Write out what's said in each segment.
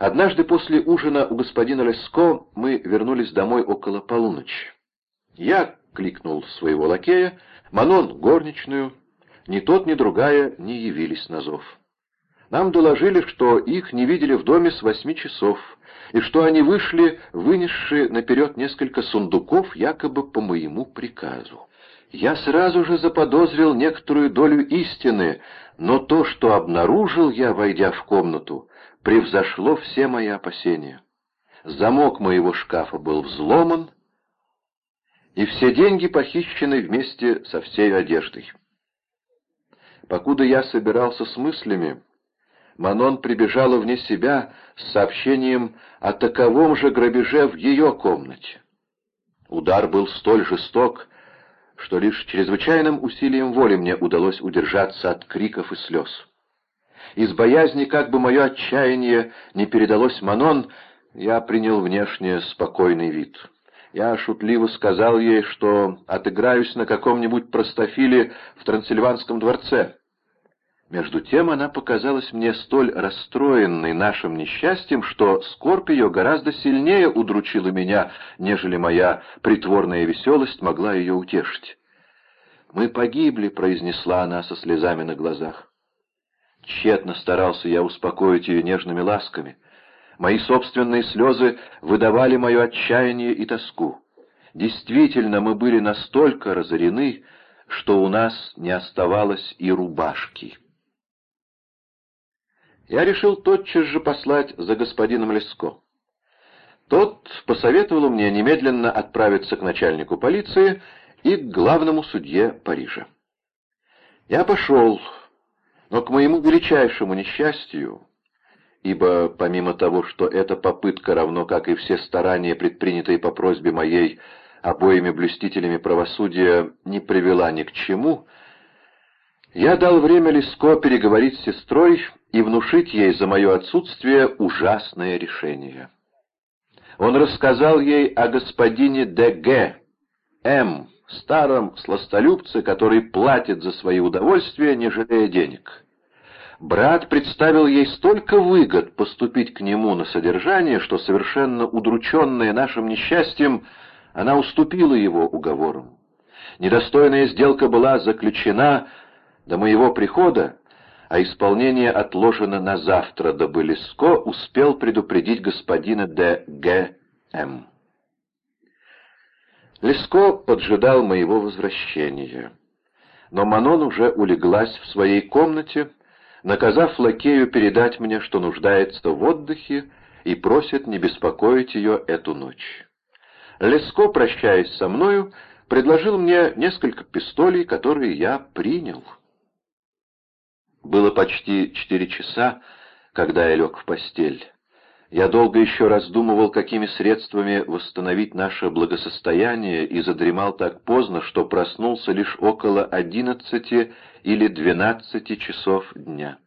Однажды после ужина у господина Леско мы вернулись домой около полуночи. Я кликнул своего лакея, Манон — горничную. Ни тот, ни другая не явились на зов. Нам доложили, что их не видели в доме с восьми часов, и что они вышли, вынесши наперед несколько сундуков, якобы по моему приказу. Я сразу же заподозрил некоторую долю истины, но то, что обнаружил я, войдя в комнату, превзошло все мои опасения. Замок моего шкафа был взломан, и все деньги похищены вместе со всей одеждой. Покуда я собирался с мыслями, Манон прибежала вне себя с сообщением о таковом же грабеже в ее комнате. Удар был столь жесток, что лишь чрезвычайным усилием воли мне удалось удержаться от криков и слез. Из боязни, как бы мое отчаяние не передалось Манон, я принял внешне спокойный вид. Я шутливо сказал ей, что отыграюсь на каком-нибудь простофиле в Трансильванском дворце. Между тем она показалась мне столь расстроенной нашим несчастьем, что скорбь ее гораздо сильнее удручила меня, нежели моя притворная веселость могла ее утешить. «Мы погибли», — произнесла она со слезами на глазах. Тщетно старался я успокоить ее нежными ласками. Мои собственные слезы выдавали мое отчаяние и тоску. Действительно, мы были настолько разорены, что у нас не оставалось и рубашки. Я решил тотчас же послать за господином Леско. Тот посоветовал мне немедленно отправиться к начальнику полиции и к главному судье Парижа. Я пошел, но к моему величайшему несчастью, ибо помимо того, что эта попытка, равно как и все старания, предпринятые по просьбе моей обоими блюстителями правосудия, не привела ни к чему, я дал время Леско переговорить с сестрой и внушить ей за мое отсутствие ужасное решение. Он рассказал ей о господине Д.Г. М., старом сластолюбце, который платит за свои удовольствия, не жалея денег. Брат представил ей столько выгод поступить к нему на содержание, что, совершенно удрученная нашим несчастьем, она уступила его уговорам. Недостойная сделка была заключена до моего прихода, а исполнение отложено на завтра, дабы Леско успел предупредить господина Д. Г. М. Леско поджидал моего возвращения. Но Манон уже улеглась в своей комнате, наказав лакею передать мне, что нуждается в отдыхе, и просит не беспокоить ее эту ночь. Леско, прощаясь со мною, предложил мне несколько пистолей, которые я принял. Было почти четыре часа, когда я лег в постель. Я долго еще раздумывал, какими средствами восстановить наше благосостояние, и задремал так поздно, что проснулся лишь около одиннадцати или двенадцати часов дня.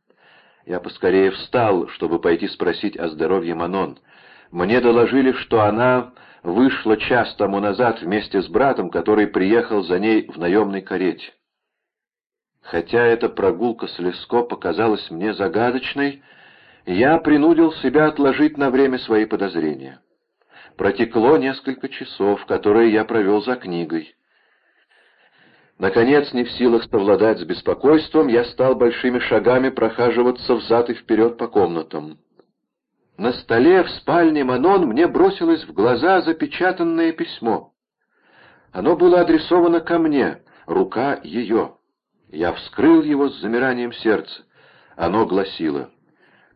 Я поскорее встал, чтобы пойти спросить о здоровье Манон. Мне доложили, что она вышла час тому назад вместе с братом, который приехал за ней в наемной карете. Хотя эта прогулка с Леско показалась мне загадочной, я принудил себя отложить на время свои подозрения. Протекло несколько часов, которые я провел за книгой. Наконец, не в силах совладать с беспокойством, я стал большими шагами прохаживаться взад и вперед по комнатам. На столе в спальне Манон мне бросилось в глаза запечатанное письмо. Оно было адресовано ко мне, рука ее. Я вскрыл его с замиранием сердца. Оно гласило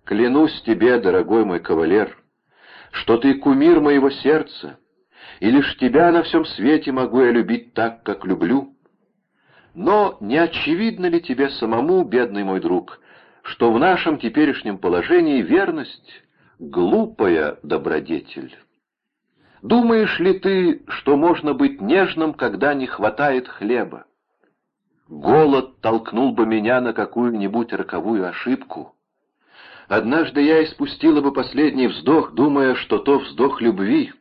Клянусь тебе, дорогой мой кавалер, что ты кумир моего сердца, и лишь тебя на всем свете могу я любить так, как люблю. Но не очевидно ли тебе самому, бедный мой друг, что в нашем теперешнем положении верность — глупая добродетель? Думаешь ли ты, что можно быть нежным, когда не хватает хлеба? Голод толкнул бы меня на какую-нибудь роковую ошибку — Однажды я испустила бы последний вздох, думая, что то вздох любви.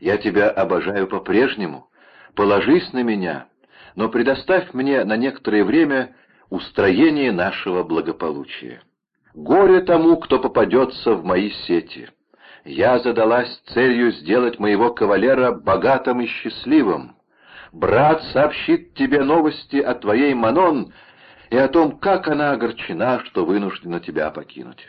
Я тебя обожаю по-прежнему, положись на меня, но предоставь мне на некоторое время устроение нашего благополучия. Горе тому, кто попадется в мои сети. Я задалась целью сделать моего кавалера богатым и счастливым. Брат сообщит тебе новости о твоей Манон и о том, как она огорчена, что вынуждена тебя покинуть.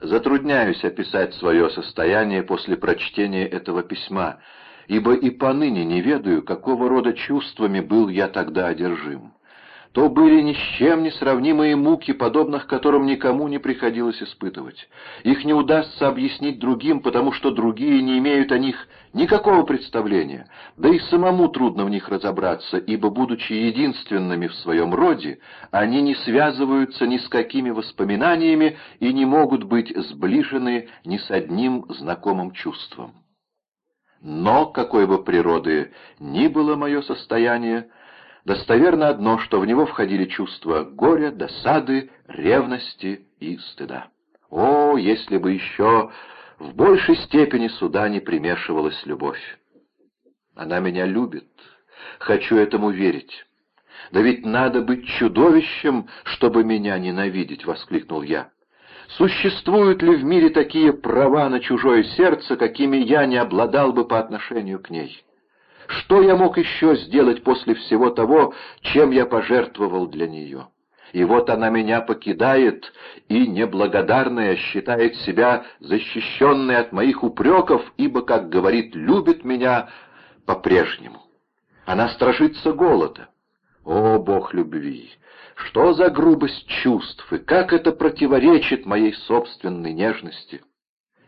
Затрудняюсь описать свое состояние после прочтения этого письма, ибо и поныне не ведаю, какого рода чувствами был я тогда одержим то были ни с чем не сравнимые муки, подобных которым никому не приходилось испытывать. Их не удастся объяснить другим, потому что другие не имеют о них никакого представления, да и самому трудно в них разобраться, ибо, будучи единственными в своем роде, они не связываются ни с какими воспоминаниями и не могут быть сближены ни с одним знакомым чувством. Но, какой бы природы ни было мое состояние, Достоверно одно, что в него входили чувства горя, досады, ревности и стыда. О, если бы еще в большей степени сюда не примешивалась любовь! Она меня любит, хочу этому верить. «Да ведь надо быть чудовищем, чтобы меня ненавидеть!» — воскликнул я. «Существуют ли в мире такие права на чужое сердце, какими я не обладал бы по отношению к ней?» Что я мог еще сделать после всего того, чем я пожертвовал для нее? И вот она меня покидает, и, неблагодарная, считает себя защищенной от моих упреков, ибо, как говорит, любит меня по-прежнему. Она страшится голода. О, Бог любви! Что за грубость чувств, и как это противоречит моей собственной нежности!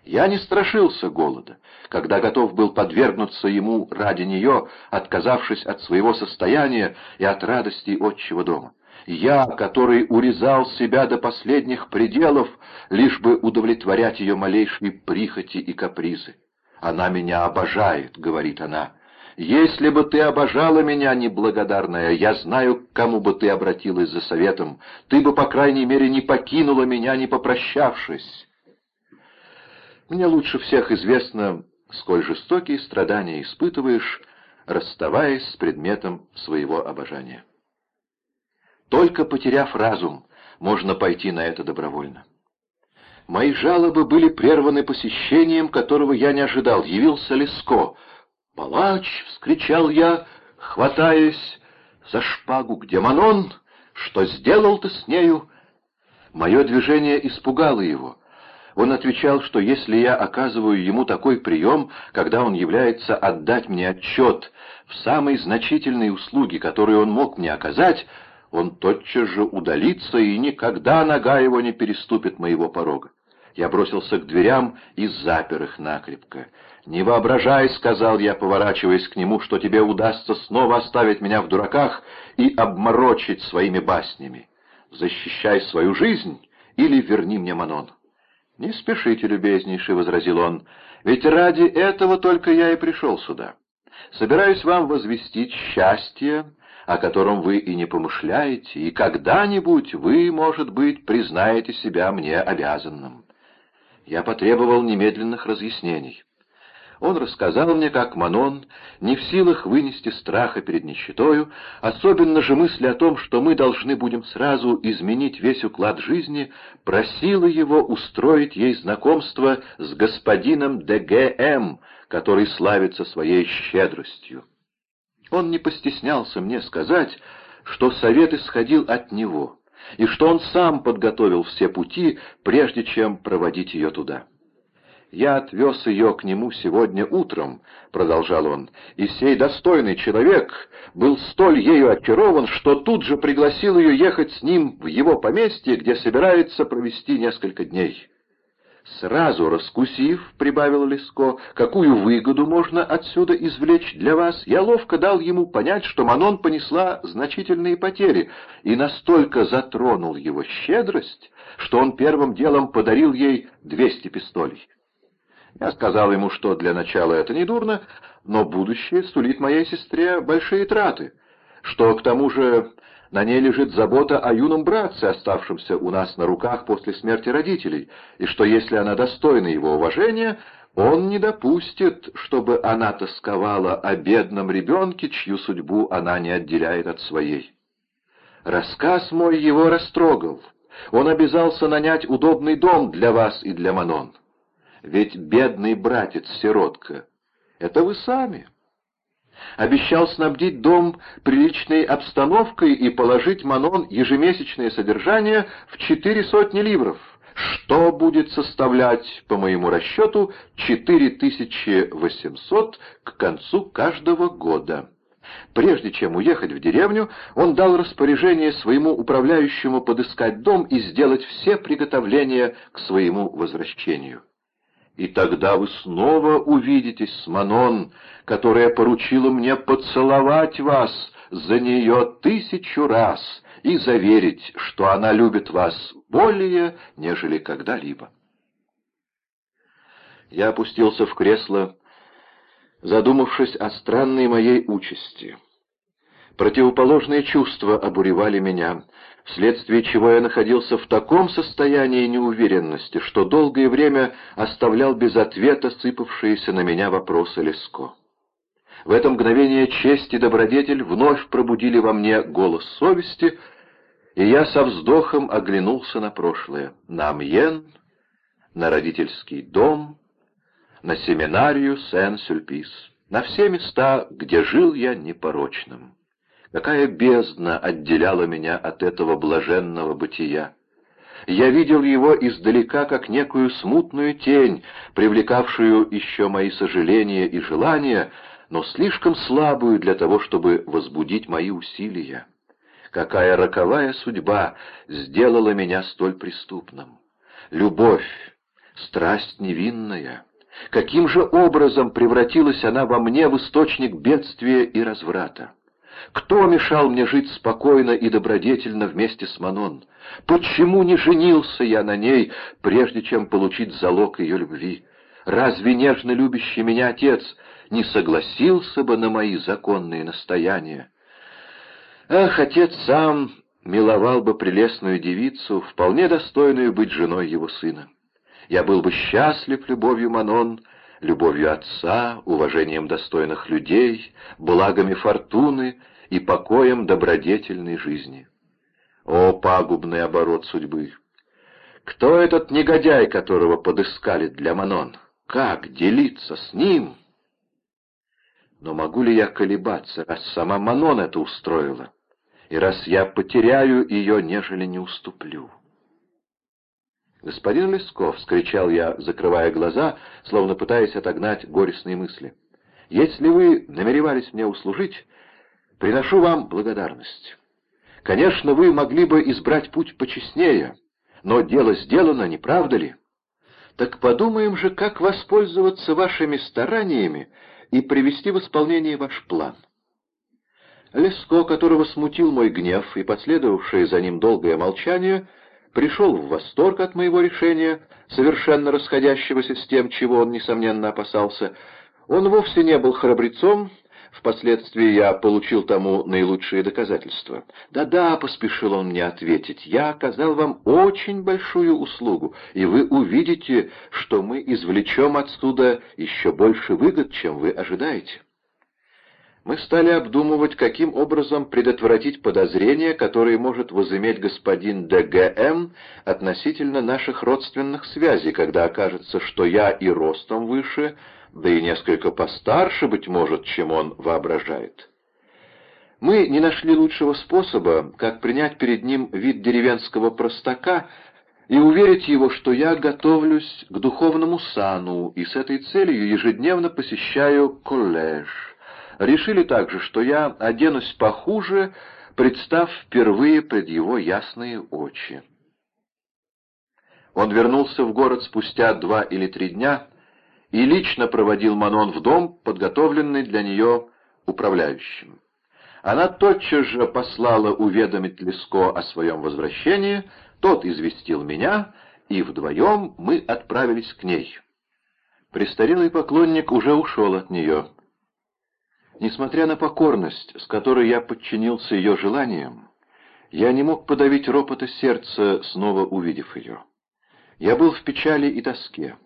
Я не страшился голода, когда готов был подвергнуться ему ради нее, отказавшись от своего состояния и от радостей отчего дома. Я, который урезал себя до последних пределов, лишь бы удовлетворять ее малейшие прихоти и капризы. «Она меня обожает», — говорит она. «Если бы ты обожала меня, неблагодарная, я знаю, к кому бы ты обратилась за советом. Ты бы, по крайней мере, не покинула меня, не попрощавшись». Мне лучше всех известно, сколь жестокие страдания испытываешь, расставаясь с предметом своего обожания. Только потеряв разум, можно пойти на это добровольно. Мои жалобы были прерваны посещением, которого я не ожидал. Явился Леско. «Палач!» — вскричал я, хватаясь за шпагу. «Где Манон? Что сделал ты с нею?» Мое движение испугало его. Он отвечал, что если я оказываю ему такой прием, когда он является отдать мне отчет в самой значительной услуге, которую он мог мне оказать, он тотчас же удалится, и никогда нога его не переступит моего порога. Я бросился к дверям и запер их накрепко. «Не воображай», — сказал я, поворачиваясь к нему, — «что тебе удастся снова оставить меня в дураках и обморочить своими баснями. Защищай свою жизнь или верни мне Манон». «Не спешите, любезнейший», — возразил он, — «ведь ради этого только я и пришел сюда. Собираюсь вам возвестить счастье, о котором вы и не помышляете, и когда-нибудь вы, может быть, признаете себя мне обязанным». Я потребовал немедленных разъяснений. Он рассказал мне, как Манон, не в силах вынести страха перед нищетою, особенно же мысли о том, что мы должны будем сразу изменить весь уклад жизни, просила его устроить ей знакомство с господином ДГМ, который славится своей щедростью. Он не постеснялся мне сказать, что совет исходил от него, и что он сам подготовил все пути, прежде чем проводить ее туда. «Я отвез ее к нему сегодня утром», — продолжал он, — «и сей достойный человек был столь ею очарован, что тут же пригласил ее ехать с ним в его поместье, где собирается провести несколько дней». «Сразу раскусив, — прибавил Леско, — какую выгоду можно отсюда извлечь для вас, я ловко дал ему понять, что Манон понесла значительные потери, и настолько затронул его щедрость, что он первым делом подарил ей двести пистолей. Я сказал ему, что для начала это не дурно, но будущее сулит моей сестре большие траты, что к тому же на ней лежит забота о юном братце, оставшемся у нас на руках после смерти родителей, и что если она достойна его уважения, он не допустит, чтобы она тосковала о бедном ребенке, чью судьбу она не отделяет от своей. Рассказ мой его растрогал. Он обязался нанять удобный дом для вас и для Манон. Ведь бедный братец-сиротка — это вы сами. Обещал снабдить дом приличной обстановкой и положить Манон ежемесячное содержание в четыре сотни ливров, что будет составлять, по моему расчету, 4800 к концу каждого года. Прежде чем уехать в деревню, он дал распоряжение своему управляющему подыскать дом и сделать все приготовления к своему возвращению. И тогда вы снова увидитесь с Манон, которая поручила мне поцеловать вас за нее тысячу раз и заверить, что она любит вас более, нежели когда-либо. Я опустился в кресло, задумавшись о странной моей участи. Противоположные чувства обуревали меня, вследствие чего я находился в таком состоянии неуверенности, что долгое время оставлял без ответа сыпавшиеся на меня вопросы Леско. В это мгновение честь и добродетель вновь пробудили во мне голос совести, и я со вздохом оглянулся на прошлое, на Амьен, на родительский дом, на семинарию Сен-Сюльпис, на все места, где жил я непорочным. Какая бездна отделяла меня от этого блаженного бытия! Я видел его издалека, как некую смутную тень, привлекавшую еще мои сожаления и желания, но слишком слабую для того, чтобы возбудить мои усилия. Какая роковая судьба сделала меня столь преступным! Любовь, страсть невинная — Каким же образом превратилась она во мне в источник бедствия и разврата? Кто мешал мне жить спокойно и добродетельно вместе с Манон? Почему не женился я на ней, прежде чем получить залог ее любви? Разве нежно любящий меня отец не согласился бы на мои законные настояния? Ах, отец сам миловал бы прелестную девицу, вполне достойную быть женой его сына. Я был бы счастлив любовью Манон, любовью отца, уважением достойных людей, благами фортуны и покоем добродетельной жизни. О, пагубный оборот судьбы! Кто этот негодяй, которого подыскали для Манон? Как делиться с ним? Но могу ли я колебаться, раз сама Манон это устроила, и раз я потеряю ее, нежели не уступлю? «Господин Лесков!» — скричал я, закрывая глаза, словно пытаясь отогнать горестные мысли. «Если вы намеревались мне услужить, приношу вам благодарность. Конечно, вы могли бы избрать путь почестнее, но дело сделано, не правда ли? Так подумаем же, как воспользоваться вашими стараниями и привести в исполнение ваш план». Леско, которого смутил мой гнев и последовавшее за ним долгое молчание, — пришел в восторг от моего решения, совершенно расходящегося с тем, чего он, несомненно, опасался. Он вовсе не был храбрецом, впоследствии я получил тому наилучшие доказательства. «Да-да», — поспешил он мне ответить, — «я оказал вам очень большую услугу, и вы увидите, что мы извлечем отсюда еще больше выгод, чем вы ожидаете» мы стали обдумывать, каким образом предотвратить подозрения, которые может возыметь господин ДГМ относительно наших родственных связей, когда окажется, что я и ростом выше, да и несколько постарше, быть может, чем он воображает. Мы не нашли лучшего способа, как принять перед ним вид деревенского простака и уверить его, что я готовлюсь к духовному сану и с этой целью ежедневно посещаю коллеж. Решили также, что я оденусь похуже, представ впервые пред его ясные очи. Он вернулся в город спустя два или три дня и лично проводил Манон в дом, подготовленный для нее управляющим. Она тотчас же послала уведомить Леско о своем возвращении, тот известил меня, и вдвоем мы отправились к ней. Престарелый поклонник уже ушел от нее. Несмотря на покорность, с которой я подчинился ее желаниям, я не мог подавить ропота сердца, снова увидев ее. Я был в печали и тоске.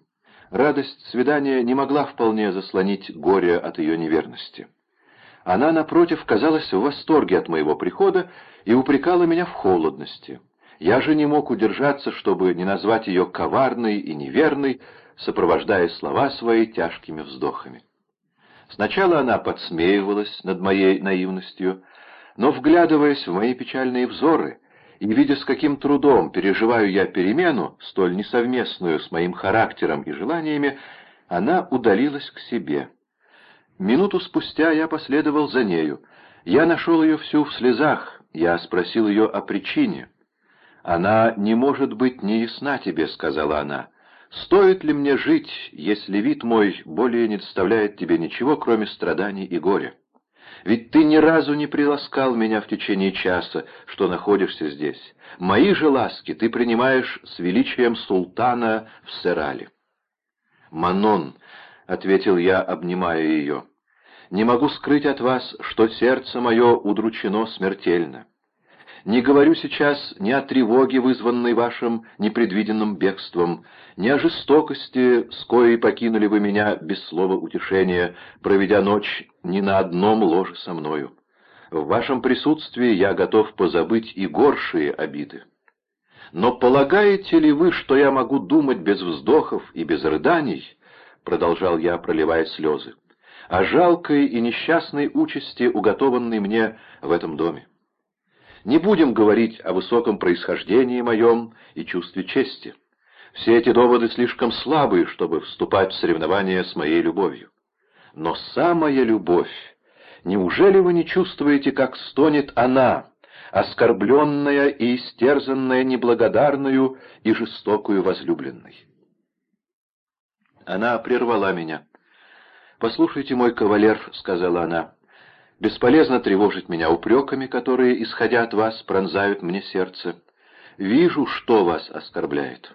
Радость свидания не могла вполне заслонить горе от ее неверности. Она, напротив, казалась в восторге от моего прихода и упрекала меня в холодности. Я же не мог удержаться, чтобы не назвать ее коварной и неверной, сопровождая слова свои тяжкими вздохами. Сначала она подсмеивалась над моей наивностью, но, вглядываясь в мои печальные взоры и видя, с каким трудом переживаю я перемену, столь несовместную с моим характером и желаниями, она удалилась к себе. Минуту спустя я последовал за нею. Я нашел ее всю в слезах, я спросил ее о причине. «Она не может быть неясна тебе», — сказала она. «Стоит ли мне жить, если вид мой более не доставляет тебе ничего, кроме страданий и горя? Ведь ты ни разу не приласкал меня в течение часа, что находишься здесь. Мои же ласки ты принимаешь с величием султана в Серале». «Манон», — ответил я, обнимая ее, — «не могу скрыть от вас, что сердце мое удручено смертельно. Не говорю сейчас ни о тревоге, вызванной вашим непредвиденным бегством, ни о жестокости, с коей покинули вы меня без слова утешения, проведя ночь ни на одном ложе со мною. В вашем присутствии я готов позабыть и горшие обиды. Но полагаете ли вы, что я могу думать без вздохов и без рыданий, — продолжал я, проливая слезы, — о жалкой и несчастной участи, уготованной мне в этом доме? Не будем говорить о высоком происхождении моем и чувстве чести. Все эти доводы слишком слабые, чтобы вступать в соревнования с моей любовью. Но самая любовь, неужели вы не чувствуете, как стонет она, оскорбленная и истерзанная неблагодарную и жестокую возлюбленной? Она прервала меня. «Послушайте, мой кавалер», — сказала она, — «бесполезно тревожить меня упреками, которые, исходя от вас, пронзают мне сердце. Вижу, что вас оскорбляет».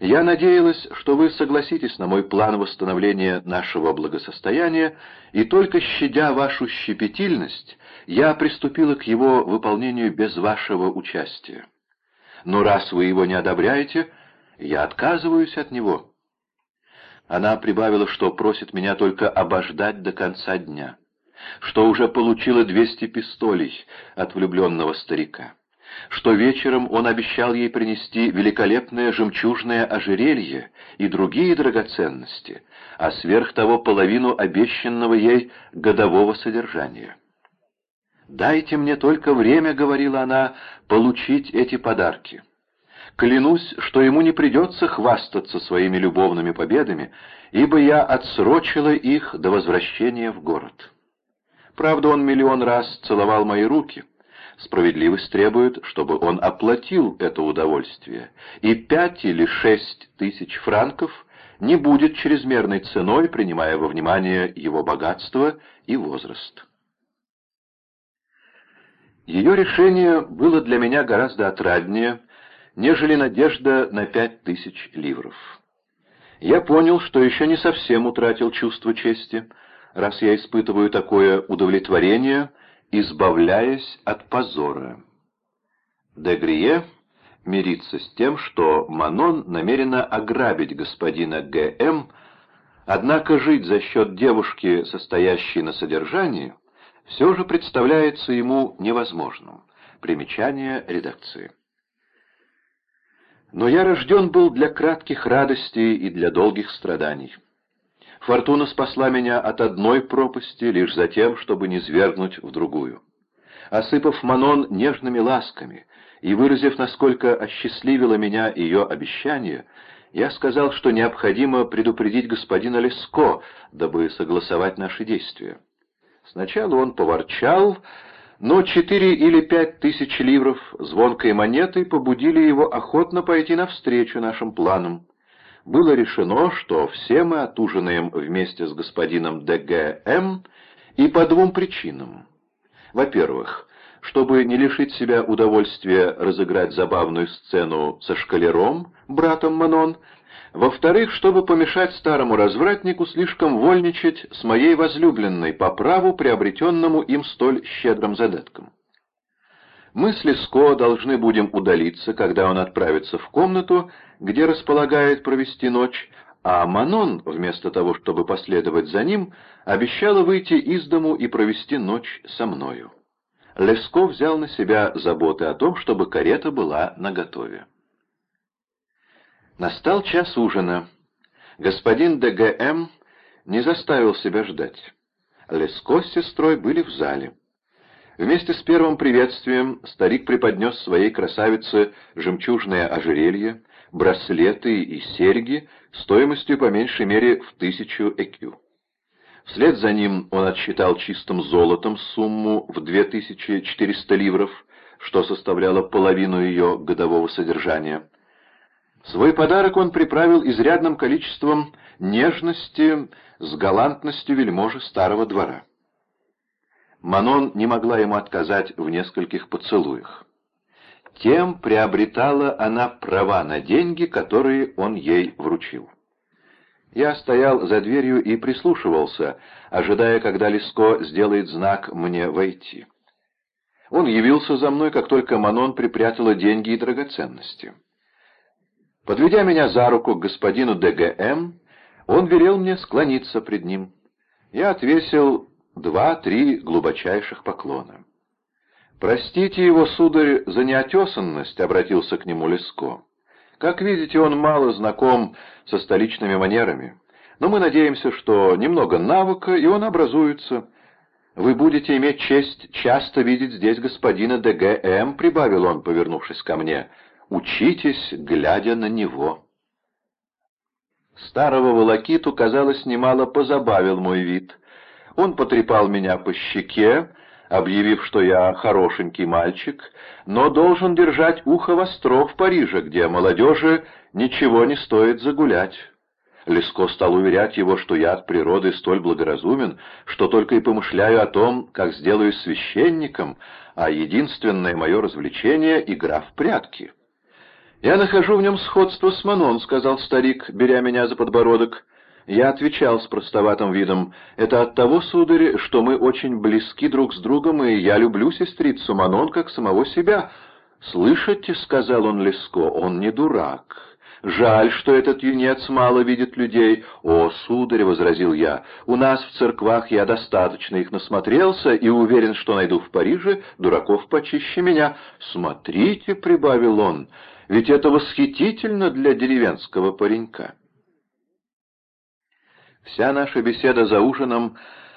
Я надеялась, что вы согласитесь на мой план восстановления нашего благосостояния, и только щадя вашу щепетильность, я приступила к его выполнению без вашего участия. Но раз вы его не одобряете, я отказываюсь от него». Она прибавила, что просит меня только обождать до конца дня, что уже получила двести пистолей от влюбленного старика что вечером он обещал ей принести великолепное жемчужное ожерелье и другие драгоценности, а сверх того половину обещанного ей годового содержания. «Дайте мне только время», — говорила она, — «получить эти подарки». Клянусь, что ему не придется хвастаться своими любовными победами, ибо я отсрочила их до возвращения в город. Правда, он миллион раз целовал мои руки — Справедливость требует, чтобы он оплатил это удовольствие, и пять или шесть тысяч франков не будет чрезмерной ценой, принимая во внимание его богатство и возраст. Ее решение было для меня гораздо отраднее, нежели надежда на пять тысяч ливров. Я понял, что еще не совсем утратил чувство чести, раз я испытываю такое удовлетворение — избавляясь от позора. Дегрие мирится с тем, что Манон намерена ограбить господина Г.М., однако жить за счет девушки, состоящей на содержании, все же представляется ему невозможным. Примечание редакции. Но я рожден был для кратких радостей и для долгих страданий. Фортуна спасла меня от одной пропасти лишь за тем, чтобы не свергнуть в другую. Осыпав Манон нежными ласками и выразив, насколько осчастливило меня ее обещание, я сказал, что необходимо предупредить господина Леско, дабы согласовать наши действия. Сначала он поворчал, но четыре или пять тысяч ливров звонкой монетой побудили его охотно пойти навстречу нашим планам было решено, что все мы отужинаем вместе с господином Д.Г.М. и по двум причинам. Во-первых, чтобы не лишить себя удовольствия разыграть забавную сцену со шкалером, братом Манон, во-вторых, чтобы помешать старому развратнику слишком вольничать с моей возлюбленной по праву, приобретенному им столь щедрым задатком. Мы с Леско должны будем удалиться, когда он отправится в комнату, где располагает провести ночь, а Манон, вместо того, чтобы последовать за ним, обещала выйти из дому и провести ночь со мною. Леско взял на себя заботы о том, чтобы карета была наготове. Настал час ужина. Господин ДГМ не заставил себя ждать. Леско с сестрой были в зале. Вместе с первым приветствием старик преподнес своей красавице жемчужное ожерелье, браслеты и серьги стоимостью по меньшей мере в тысячу экю. Вслед за ним он отсчитал чистым золотом сумму в 2400 ливров, что составляло половину ее годового содержания. Свой подарок он приправил изрядным количеством нежности с галантностью вельможи старого двора. Манон не могла ему отказать в нескольких поцелуях. Тем приобретала она права на деньги, которые он ей вручил. Я стоял за дверью и прислушивался, ожидая, когда Леско сделает знак мне войти. Он явился за мной, как только Манон припрятала деньги и драгоценности. Подведя меня за руку к господину ДГМ, он велел мне склониться пред ним. Я отвесил два-три глубочайших поклона. «Простите его, сударь, за неотесанность», — обратился к нему Леско. «Как видите, он мало знаком со столичными манерами, но мы надеемся, что немного навыка, и он образуется. Вы будете иметь честь часто видеть здесь господина ДГМ», — прибавил он, повернувшись ко мне. «Учитесь, глядя на него». Старого волокиту, казалось, немало позабавил мой вид — он потрепал меня по щеке, объявив, что я хорошенький мальчик, но должен держать ухо востро в Париже, где молодежи ничего не стоит загулять. Леско стал уверять его, что я от природы столь благоразумен, что только и помышляю о том, как сделаю священником, а единственное мое развлечение — игра в прятки. «Я нахожу в нем сходство с Манон», — сказал старик, беря меня за подбородок. Я отвечал с простоватым видом, «Это от того, сударь, что мы очень близки друг с другом, и я люблю сестрицу Манон как самого себя». «Слышите?» — сказал он Леско, — «он не дурак». «Жаль, что этот юнец мало видит людей». «О, сударь», — возразил я, — «у нас в церквах я достаточно их насмотрелся и уверен, что найду в Париже дураков почище меня». «Смотрите», — прибавил он, — «ведь это восхитительно для деревенского паренька». Вся наша беседа за ужином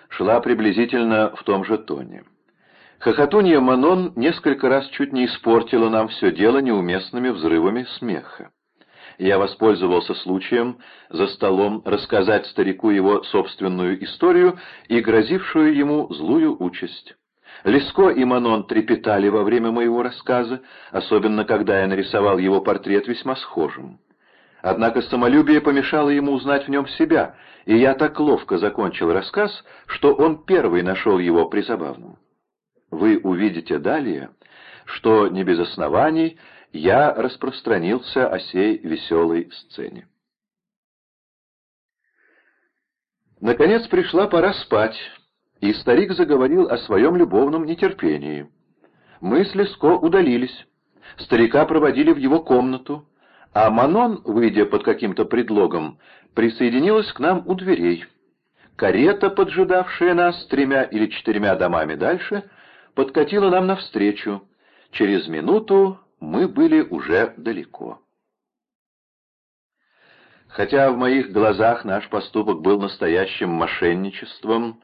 шла приблизительно в том же тоне. Хохотунья Манон несколько раз чуть не испортила нам все дело неуместными взрывами смеха. Я воспользовался случаем за столом рассказать старику его собственную историю и грозившую ему злую участь. Леско и Манон трепетали во время моего рассказа, особенно когда я нарисовал его портрет весьма схожим. Однако самолюбие помешало ему узнать в нем себя, и я так ловко закончил рассказ, что он первый нашел его призабавным. Вы увидите далее, что не без оснований я распространился о сей веселой сцене. Наконец пришла пора спать, и старик заговорил о своем любовном нетерпении. Мы с удалились. Старика проводили в его комнату, а Манон, выйдя под каким-то предлогом, присоединилась к нам у дверей. Карета, поджидавшая нас тремя или четырьмя домами дальше, подкатила нам навстречу. Через минуту мы были уже далеко. Хотя в моих глазах наш поступок был настоящим мошенничеством,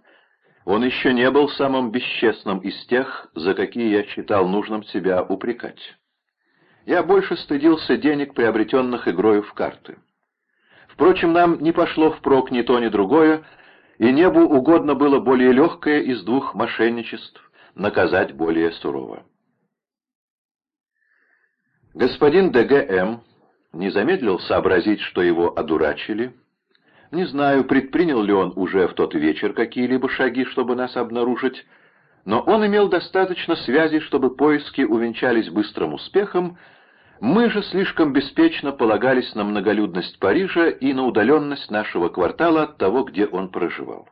он еще не был самым бесчестным из тех, за какие я считал нужным себя упрекать. Я больше стыдился денег, приобретенных игрою в карты. Впрочем, нам не пошло впрок ни то, ни другое, и небу угодно было более легкое из двух мошенничеств наказать более сурово. Господин ДГМ не замедлил сообразить, что его одурачили. Не знаю, предпринял ли он уже в тот вечер какие-либо шаги, чтобы нас обнаружить, но он имел достаточно связи, чтобы поиски увенчались быстрым успехом, мы же слишком беспечно полагались на многолюдность Парижа и на удаленность нашего квартала от того, где он проживал.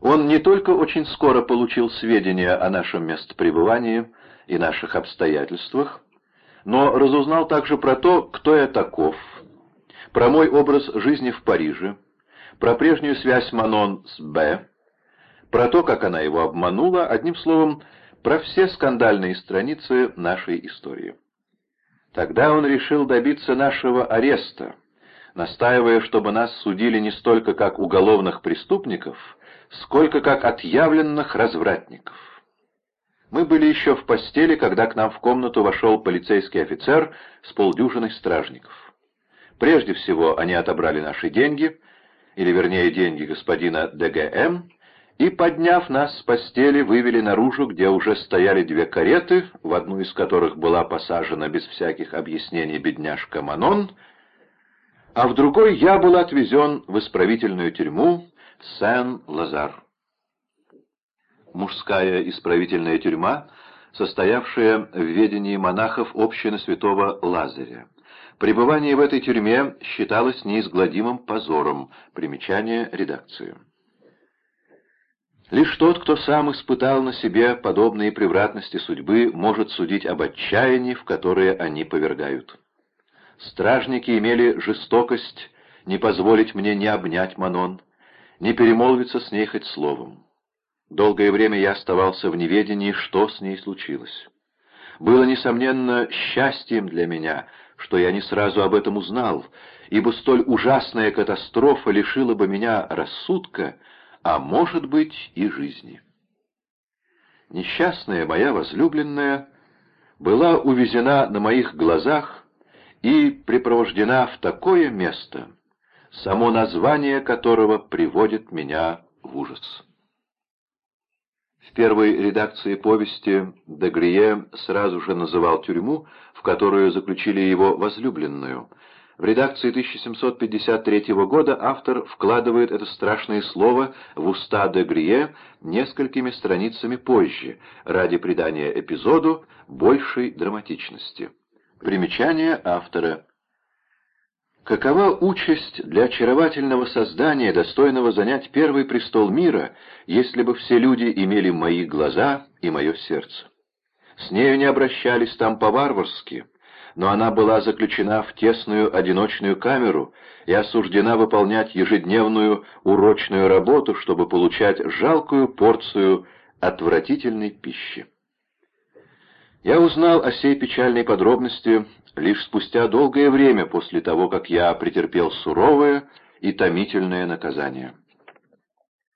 Он не только очень скоро получил сведения о нашем местопребывании и наших обстоятельствах, но разузнал также про то, кто я таков, про мой образ жизни в Париже, про прежнюю связь Манон с Б, про то, как она его обманула, одним словом, про все скандальные страницы нашей истории. Тогда он решил добиться нашего ареста, настаивая, чтобы нас судили не столько как уголовных преступников, сколько как отъявленных развратников. Мы были еще в постели, когда к нам в комнату вошел полицейский офицер с полдюжиной стражников. Прежде всего они отобрали наши деньги, или вернее деньги господина ДГМ, и, подняв нас с постели, вывели наружу, где уже стояли две кареты, в одну из которых была посажена без всяких объяснений бедняжка Манон, а в другой я был отвезен в исправительную тюрьму Сен-Лазар. Мужская исправительная тюрьма, состоявшая в ведении монахов общины святого Лазаря. Пребывание в этой тюрьме считалось неизгладимым позором. Примечание редакции. Лишь тот, кто сам испытал на себе подобные превратности судьбы, может судить об отчаянии, в которое они повергают. Стражники имели жестокость не позволить мне ни обнять Манон, ни перемолвиться с ней хоть словом. Долгое время я оставался в неведении, что с ней случилось. Было, несомненно, счастьем для меня, что я не сразу об этом узнал, ибо столь ужасная катастрофа лишила бы меня рассудка, а может быть и жизни. Несчастная моя возлюбленная была увезена на моих глазах и припровождена в такое место, само название которого приводит меня в ужас. В первой редакции повести Дегрие сразу же называл тюрьму, в которую заключили его возлюбленную, в редакции 1753 года автор вкладывает это страшное слово в уста де Грие несколькими страницами позже, ради придания эпизоду большей драматичности. Примечание автора. Какова участь для очаровательного создания, достойного занять первый престол мира, если бы все люди имели мои глаза и мое сердце? С нею не обращались там по-варварски, но она была заключена в тесную одиночную камеру и осуждена выполнять ежедневную урочную работу, чтобы получать жалкую порцию отвратительной пищи. Я узнал о сей печальной подробности лишь спустя долгое время после того, как я претерпел суровое и томительное наказание.